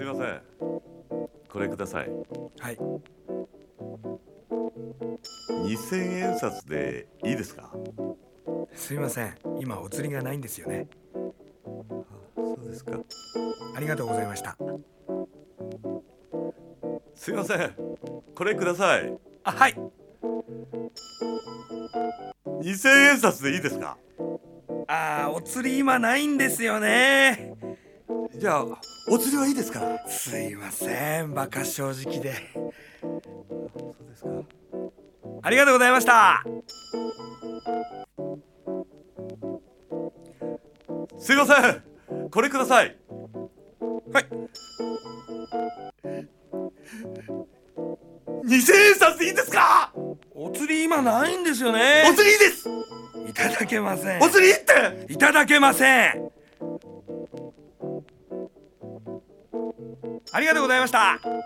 すいません。これください。はい。2000円札でいいですか？すいません。今お釣りがないんですよね。そうですか。ありがとうございました。すいません。これください。あはい。2000円札でいいですか？あーお釣り今ないんですよねじゃあお釣りはいいですから。すいませんバカ正直で。そうですか。ありがとうございました。すいませんこれください。はい。2000円札でいいですか？お釣り今ないんですよね。お釣りいいです。いただけません。お釣りいいって？いただけませんありがとうございました。